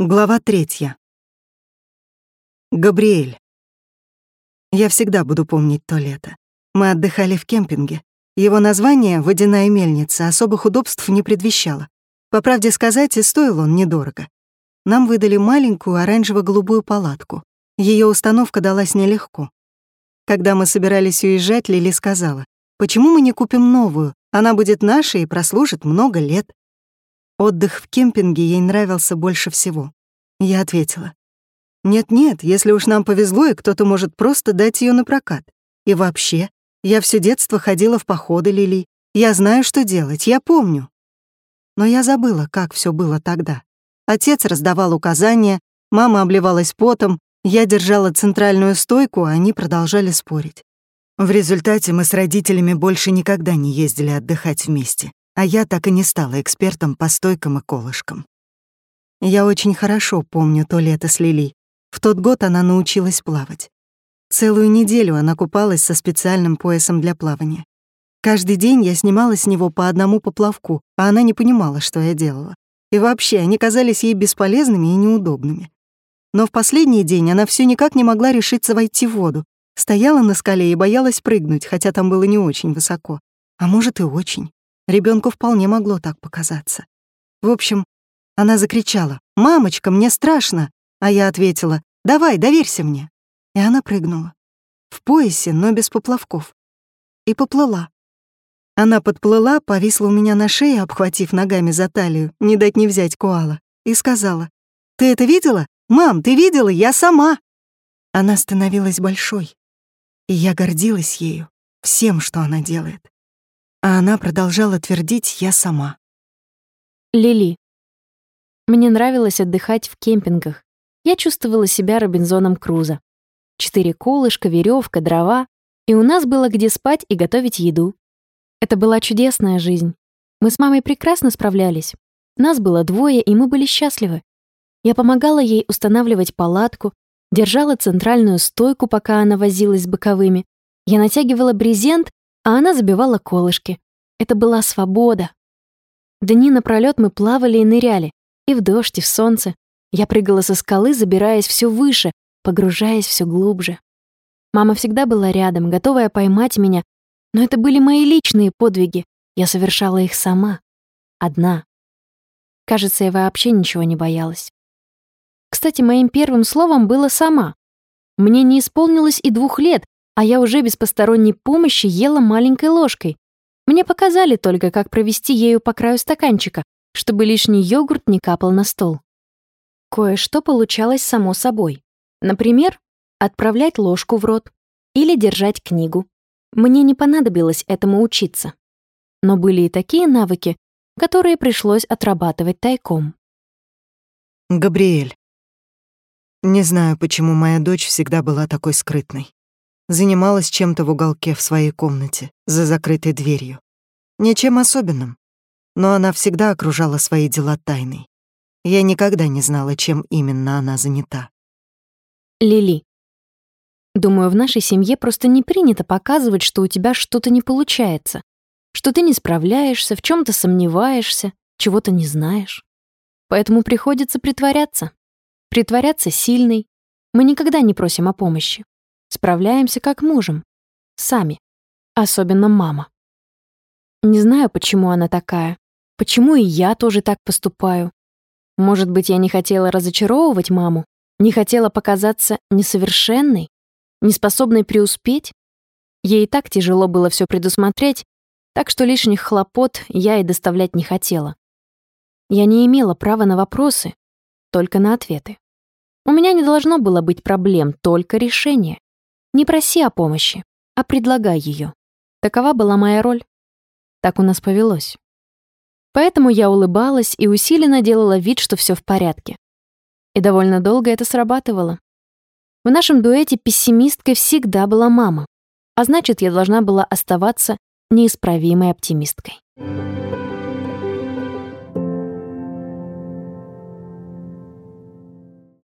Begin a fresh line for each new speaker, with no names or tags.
Глава третья. Габриэль. Я всегда буду помнить то лето. Мы отдыхали в кемпинге. Его название «Водяная мельница» особых удобств не предвещало. По правде сказать, и стоил он недорого. Нам выдали маленькую оранжево-голубую палатку. Ее установка далась нелегко. Когда мы собирались уезжать, Лили сказала, «Почему мы не купим новую? Она будет нашей и прослужит много лет». Отдых в кемпинге ей нравился больше всего. Я ответила. «Нет-нет, если уж нам повезло, и кто-то может просто дать ее на прокат. И вообще, я все детство ходила в походы, Лили. Я знаю, что делать, я помню». Но я забыла, как все было тогда. Отец раздавал указания, мама обливалась потом, я держала центральную стойку, а они продолжали спорить. В результате мы с родителями больше никогда не ездили отдыхать вместе а я так и не стала экспертом по стойкам и колышкам. Я очень хорошо помню то лето с Лили. В тот год она научилась плавать. Целую неделю она купалась со специальным поясом для плавания. Каждый день я снимала с него по одному поплавку, а она не понимала, что я делала. И вообще, они казались ей бесполезными и неудобными. Но в последний день она все никак не могла решиться войти в воду. Стояла на скале и боялась прыгнуть, хотя там было не очень высоко. А может, и очень. Ребенку вполне могло так показаться. В общем, она закричала «Мамочка, мне страшно!» А я ответила «Давай, доверься мне!» И она прыгнула. В поясе, но без поплавков. И поплыла. Она подплыла, повисла у меня на шее, обхватив ногами за талию, не дать не взять куала, и сказала «Ты это видела? Мам, ты видела? Я сама!» Она становилась большой, и я гордилась ею, всем, что она делает. А она продолжала твердить «я сама».
Лили. Мне нравилось отдыхать в кемпингах. Я чувствовала себя Робинзоном Круза. Четыре колышка, веревка, дрова. И у нас было где спать и готовить еду. Это была чудесная жизнь. Мы с мамой прекрасно справлялись. Нас было двое, и мы были счастливы. Я помогала ей устанавливать палатку, держала центральную стойку, пока она возилась с боковыми. Я натягивала брезент а она забивала колышки. Это была свобода. Дни напролёт мы плавали и ныряли, и в дождь, и в солнце. Я прыгала со скалы, забираясь все выше, погружаясь все глубже. Мама всегда была рядом, готовая поймать меня, но это были мои личные подвиги. Я совершала их сама. Одна. Кажется, я вообще ничего не боялась. Кстати, моим первым словом было «сама». Мне не исполнилось и двух лет, а я уже без посторонней помощи ела маленькой ложкой. Мне показали только, как провести ею по краю стаканчика, чтобы лишний йогурт не капал на стол. Кое-что получалось само собой. Например, отправлять ложку в рот или держать книгу. Мне не понадобилось этому учиться. Но были и такие навыки, которые пришлось отрабатывать тайком.
Габриэль. Не знаю, почему моя дочь всегда была такой скрытной занималась чем-то в уголке в своей комнате, за закрытой дверью. Ничем особенным, но она всегда окружала свои дела тайной. Я никогда не знала, чем именно она занята.
Лили. Думаю, в нашей семье просто не принято показывать, что у тебя что-то не получается, что ты не справляешься, в чем то сомневаешься, чего-то не знаешь. Поэтому приходится притворяться. Притворяться сильной. Мы никогда не просим о помощи. Справляемся как можем. Сами. Особенно мама. Не знаю, почему она такая. Почему и я тоже так поступаю. Может быть, я не хотела разочаровывать маму? Не хотела показаться несовершенной? Неспособной преуспеть? Ей и так тяжело было все предусмотреть, так что лишних хлопот я и доставлять не хотела. Я не имела права на вопросы, только на ответы. У меня не должно было быть проблем, только решение. Не проси о помощи, а предлагай ее. Такова была моя роль. Так у нас повелось. Поэтому я улыбалась и усиленно делала вид, что все в порядке. И довольно долго это срабатывало. В нашем дуэте пессимисткой всегда была мама, а значит, я должна была оставаться неисправимой оптимисткой.